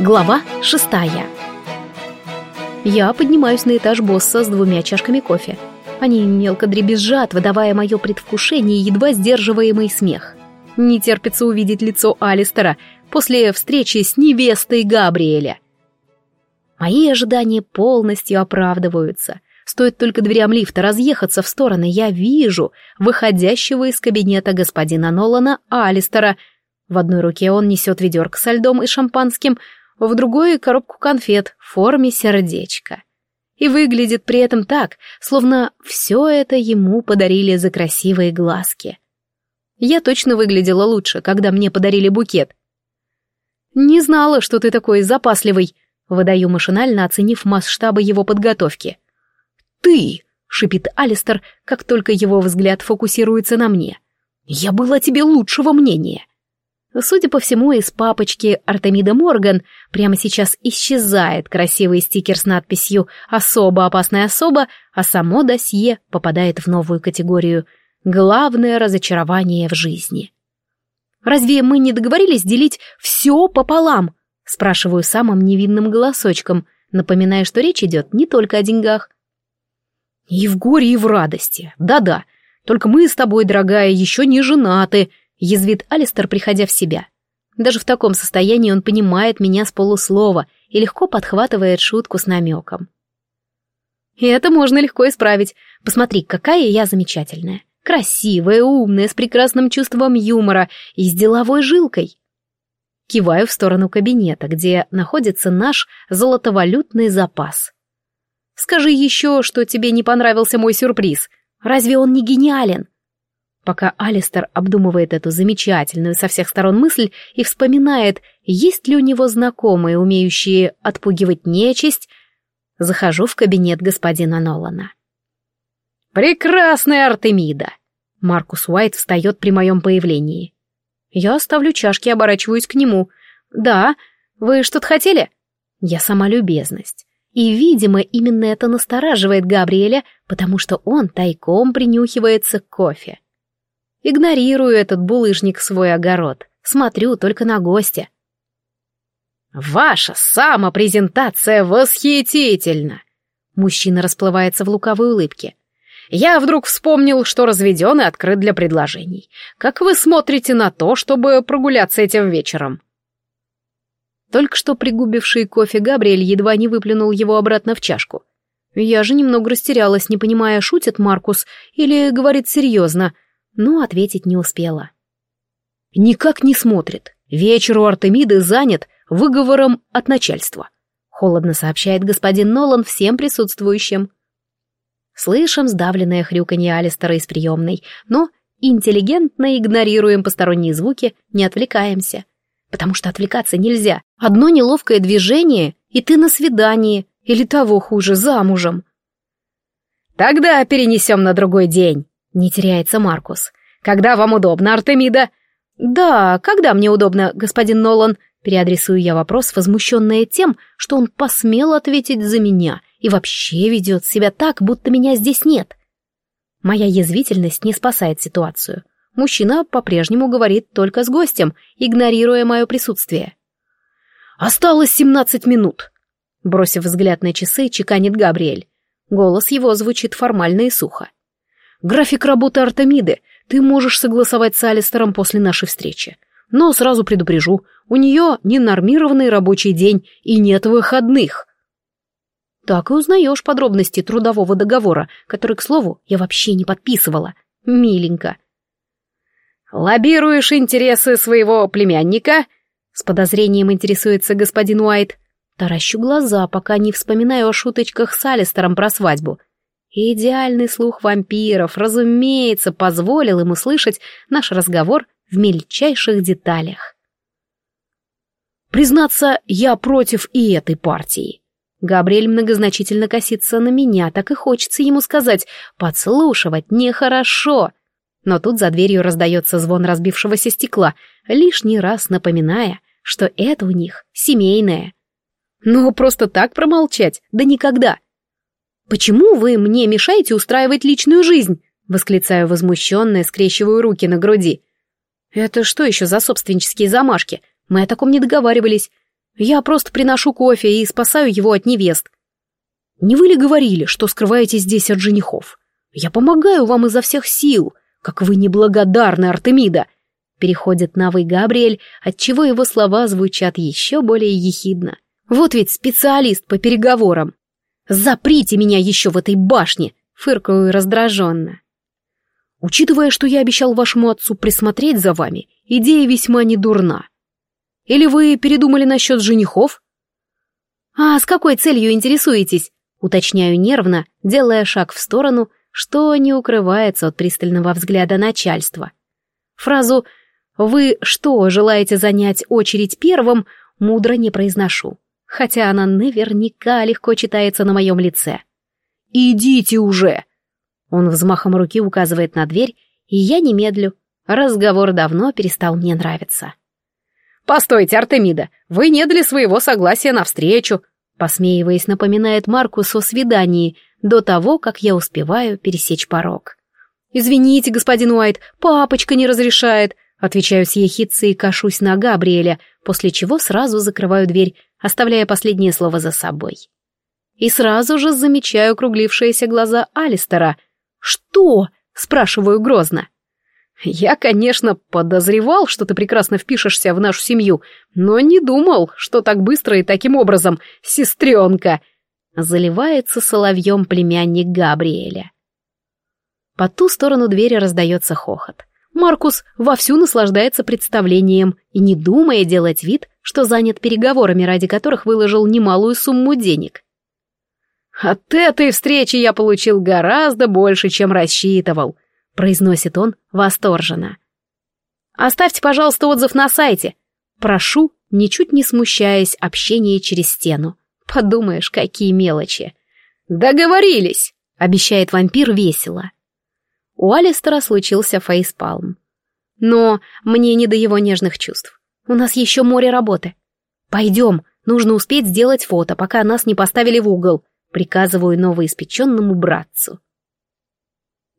Глава шестая. Я поднимаюсь на этаж босса с двумя чашками кофе. Они мелко дребезжат, выдавая мое предвкушение и едва сдерживаемый смех. Не терпится увидеть лицо Алистера после встречи с невестой Габриэля. Мои ожидания полностью оправдываются. Стоит только дверям лифта разъехаться в стороны, я вижу выходящего из кабинета господина Нолана Алистера. В одной руке он несет ведерко со льдом и шампанским, в другой — коробку конфет в форме сердечка. И выглядит при этом так, словно все это ему подарили за красивые глазки. Я точно выглядела лучше, когда мне подарили букет. «Не знала, что ты такой запасливый», — выдаю машинально, оценив масштабы его подготовки. «Ты!» — шипит Алистер, как только его взгляд фокусируется на мне. «Я была тебе лучшего мнения. Судя по всему, из папочки Артемида Морган прямо сейчас исчезает красивый стикер с надписью «Особо опасная особа», а само досье попадает в новую категорию «Главное разочарование в жизни». «Разве мы не договорились делить все пополам?» спрашиваю самым невинным голосочком, напоминая, что речь идет не только о деньгах. «И в горе, и в радости. Да-да. Только мы с тобой, дорогая, еще не женаты», Язвит Алистер, приходя в себя. Даже в таком состоянии он понимает меня с полуслова и легко подхватывает шутку с намеком. И это можно легко исправить. Посмотри, какая я замечательная. Красивая, умная, с прекрасным чувством юмора и с деловой жилкой. Киваю в сторону кабинета, где находится наш золотовалютный запас. Скажи еще, что тебе не понравился мой сюрприз. Разве он не гениален? Пока Алистер обдумывает эту замечательную со всех сторон мысль и вспоминает, есть ли у него знакомые, умеющие отпугивать нечисть, захожу в кабинет господина Нолана. «Прекрасная Артемида!» Маркус Уайт встает при моем появлении. Я оставлю чашки и оборачиваюсь к нему. «Да, вы что-то хотели?» Я сама любезность. И, видимо, именно это настораживает Габриэля, потому что он тайком принюхивается к кофе. Игнорирую этот булыжник свой огород. Смотрю только на гостя. «Ваша самопрезентация восхитительна!» Мужчина расплывается в лукавой улыбке. «Я вдруг вспомнил, что разведен и открыт для предложений. Как вы смотрите на то, чтобы прогуляться этим вечером?» Только что пригубивший кофе Габриэль едва не выплюнул его обратно в чашку. Я же немного растерялась, не понимая, шутит Маркус или говорит серьезно — но ответить не успела. «Никак не смотрит. Вечер у Артемиды занят выговором от начальства», холодно сообщает господин Нолан всем присутствующим. Слышим сдавленное хрюканье Алистера из приемной, но интеллигентно игнорируем посторонние звуки, не отвлекаемся. Потому что отвлекаться нельзя. Одно неловкое движение, и ты на свидании, или того хуже, замужем. «Тогда перенесем на другой день», не теряется Маркус. «Когда вам удобно, Артемида?» «Да, когда мне удобно, господин Нолан?» Переадресую я вопрос, возмущенная тем, что он посмел ответить за меня и вообще ведет себя так, будто меня здесь нет. Моя язвительность не спасает ситуацию. Мужчина по-прежнему говорит только с гостем, игнорируя мое присутствие. «Осталось семнадцать минут», — бросив взгляд на часы, чеканит Габриэль. Голос его звучит формально и сухо. График работы Артемиды ты можешь согласовать с Алистером после нашей встречи. Но сразу предупрежу, у нее ненормированный рабочий день и нет выходных. Так и узнаешь подробности трудового договора, который, к слову, я вообще не подписывала. Миленько. «Лоббируешь интересы своего племянника?» С подозрением интересуется господин Уайт. Таращу глаза, пока не вспоминаю о шуточках с Алистером про свадьбу — и идеальный слух вампиров, разумеется, позволил ему слышать наш разговор в мельчайших деталях. Признаться, я против и этой партии. Габриэль многозначительно косится на меня, так и хочется ему сказать «подслушивать нехорошо». Но тут за дверью раздается звон разбившегося стекла, лишний раз напоминая, что это у них семейное. Ну, просто так промолчать, да никогда. «Почему вы мне мешаете устраивать личную жизнь?» — восклицаю возмущенно скрещиваю руки на груди. «Это что еще за собственнические замашки? Мы о таком не договаривались. Я просто приношу кофе и спасаю его от невест. Не вы ли говорили, что скрываетесь здесь от женихов? Я помогаю вам изо всех сил. Как вы неблагодарны, Артемида!» Переходит на «вы» Габриэль, отчего его слова звучат еще более ехидно. «Вот ведь специалист по переговорам!» «Заприте меня еще в этой башне!» — фыркаю раздраженно. «Учитывая, что я обещал вашему отцу присмотреть за вами, идея весьма недурна. Или вы передумали насчет женихов?» «А с какой целью интересуетесь?» — уточняю нервно, делая шаг в сторону, что не укрывается от пристального взгляда начальства. Фразу «Вы что, желаете занять очередь первым?» мудро не произношу, хотя она наверняка легко читается на моем лице. «Идите уже!» Он взмахом руки указывает на дверь, и я немедлю. Разговор давно перестал мне нравиться. «Постойте, Артемида, вы не дали своего согласия на встречу», посмеиваясь, напоминает Маркус о свидании до того, как я успеваю пересечь порог. «Извините, господин Уайт, папочка не разрешает», Отвечаю с ехидцей и кашусь на Габриэля, после чего сразу закрываю дверь, оставляя последнее слово за собой. И сразу же замечаю округлившиеся глаза Алистера. «Что?» — спрашиваю грозно. «Я, конечно, подозревал, что ты прекрасно впишешься в нашу семью, но не думал, что так быстро и таким образом, сестренка!» Заливается соловьем племянник Габриэля. По ту сторону двери раздается хохот. Маркус вовсю наслаждается представлением и не думая делать вид, что занят переговорами, ради которых выложил немалую сумму денег. «От этой встречи я получил гораздо больше, чем рассчитывал», — произносит он восторженно. «Оставьте, пожалуйста, отзыв на сайте. Прошу, ничуть не смущаясь общения через стену. Подумаешь, какие мелочи». «Договорились», — обещает вампир весело у Алистера случился фейспалм. Но мне не до его нежных чувств. У нас еще море работы. Пойдем, нужно успеть сделать фото, пока нас не поставили в угол, приказываю новоиспеченному братцу.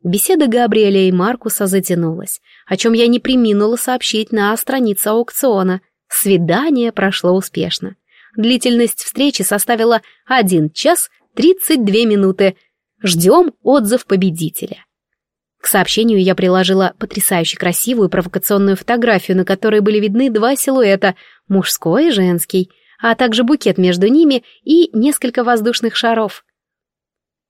Беседа Габриэля и Маркуса затянулась, о чем я не приминула сообщить на странице аукциона. Свидание прошло успешно. Длительность встречи составила 1 час 32 минуты. Ждем отзыв победителя. К сообщению я приложила потрясающе красивую провокационную фотографию, на которой были видны два силуэта, мужской и женский, а также букет между ними и несколько воздушных шаров.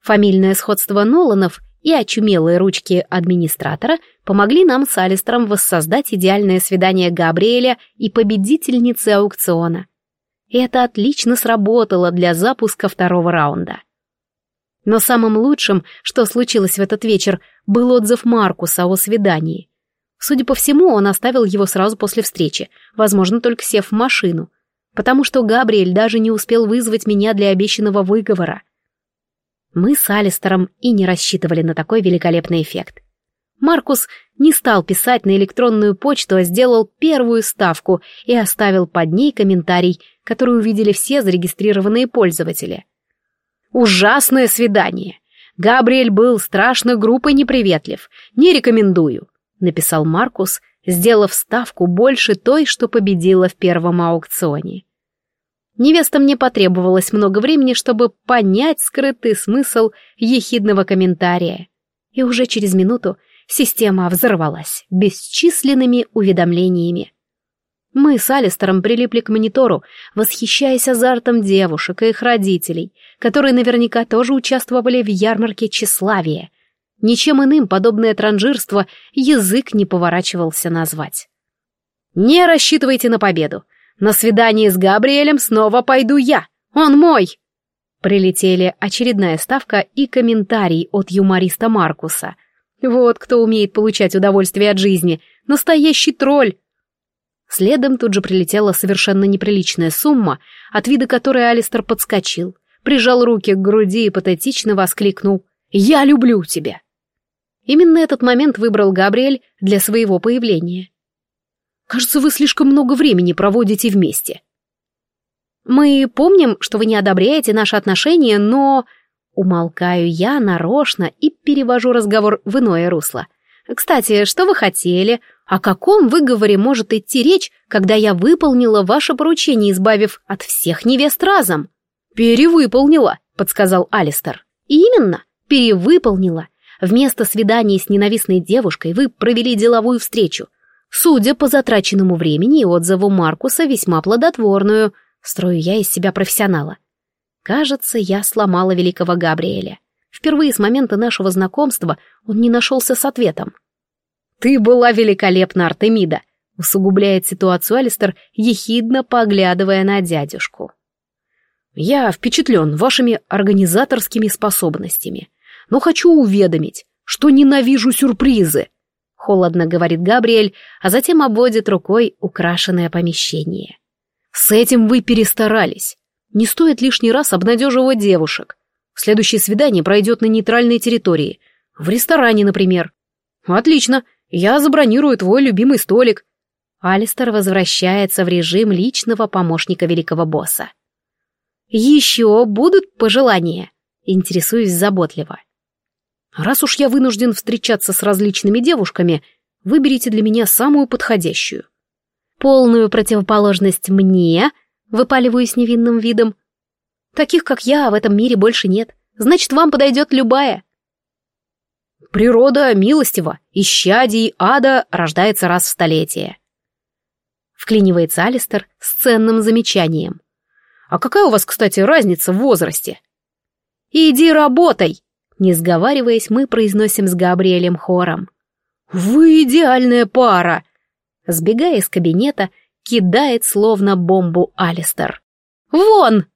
Фамильное сходство Ноланов и очумелые ручки администратора помогли нам с Алистером воссоздать идеальное свидание Габриэля и победительницы аукциона. Это отлично сработало для запуска второго раунда. Но самым лучшим, что случилось в этот вечер, был отзыв Маркуса о свидании. Судя по всему, он оставил его сразу после встречи, возможно, только сев в машину, потому что Габриэль даже не успел вызвать меня для обещанного выговора. Мы с Алистером и не рассчитывали на такой великолепный эффект. Маркус не стал писать на электронную почту, а сделал первую ставку и оставил под ней комментарий, который увидели все зарегистрированные пользователи. «Ужасное свидание. Габриэль был страшно груб и неприветлив. Не рекомендую», — написал Маркус, сделав ставку больше той, что победила в первом аукционе. Невеста мне потребовалось много времени, чтобы понять скрытый смысл ехидного комментария. И уже через минуту система взорвалась бесчисленными уведомлениями. Мы с Алистером прилипли к монитору, восхищаясь азартом девушек и их родителей, которые наверняка тоже участвовали в ярмарке тщеславия. Ничем иным подобное транжирство язык не поворачивался назвать. «Не рассчитывайте на победу. На свидание с Габриэлем снова пойду я. Он мой!» Прилетели очередная ставка и комментарий от юмориста Маркуса. Вот кто умеет получать удовольствие от жизни. Настоящий тролль. Следом тут же прилетела совершенно неприличная сумма, от вида которой Алистер подскочил, прижал руки к груди и патетично воскликнул «Я люблю тебя!». Именно этот момент выбрал Габриэль для своего появления. «Кажется, вы слишком много времени проводите вместе». «Мы помним, что вы не одобряете наши отношения, но...» Умолкаю я нарочно и перевожу разговор в иное русло. Кстати, что вы хотели? О каком выговоре может идти речь, когда я выполнила ваше поручение, избавив от всех невест разом? Перевыполнила, подсказал Алистер. Именно, перевыполнила. Вместо свидания с ненавистной девушкой вы провели деловую встречу. Судя по затраченному времени и отзыву Маркуса, весьма плодотворную. Строю я из себя профессионала. Кажется, я сломала великого Габриэля. Впервые с момента нашего знакомства он не нашелся с ответом. «Ты была великолепна, Артемида», — усугубляет ситуацию Алистер, ехидно поглядывая на дядюшку. «Я впечатлен вашими организаторскими способностями, но хочу уведомить, что ненавижу сюрпризы», — холодно говорит Габриэль, а затем обводит рукой украшенное помещение. «С этим вы перестарались. Не стоит лишний раз обнадеживать девушек. Следующее свидание пройдет на нейтральной территории. В ресторане, например. Отлично, я забронирую твой любимый столик. Алистер возвращается в режим личного помощника великого босса. Еще будут пожелания? Интересуюсь заботливо. Раз уж я вынужден встречаться с различными девушками, выберите для меня самую подходящую. Полную противоположность мне Выпаливаю с невинным видом. Таких, как я, в этом мире больше нет. Значит, вам подойдет любая. Природа милостива, исчадий ада рождается раз в столетие. Вклинивается Алистер с ценным замечанием. А какая у вас, кстати, разница в возрасте? Иди работай! Не сговариваясь, мы произносим с Габриэлем хором. Вы идеальная пара! Сбегая из кабинета, кидает словно бомбу Алистер. «Вон!»